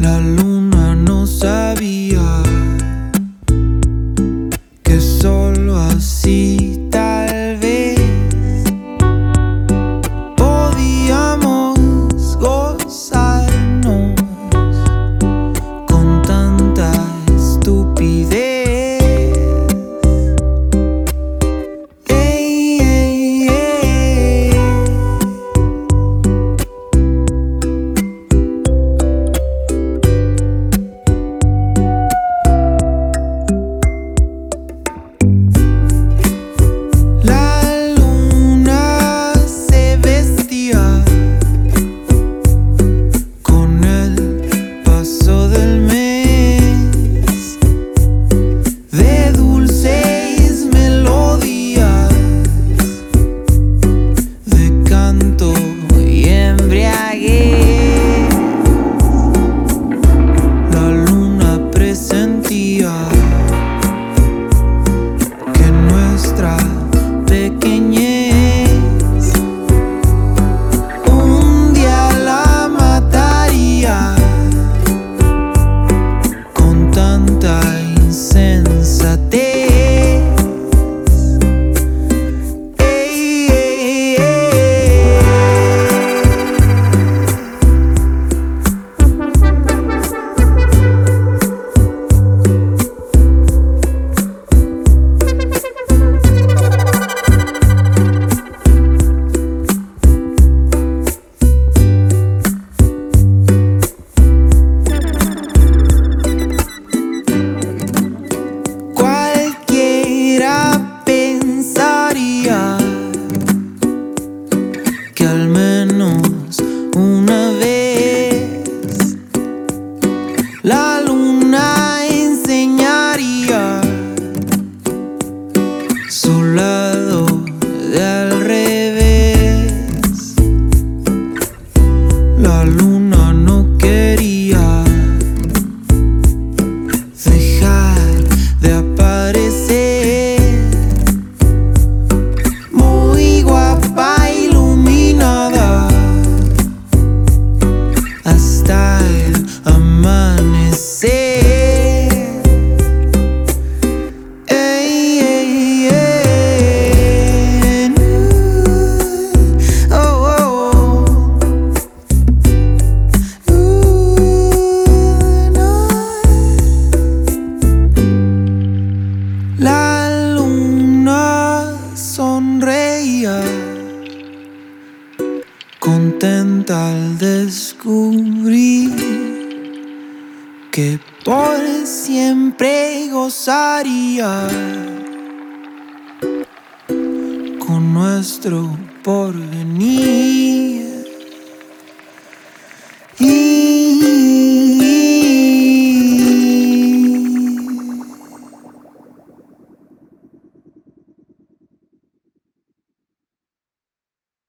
la luna. contenta al descubrir que por siempre gozaría con nuestro porvenir.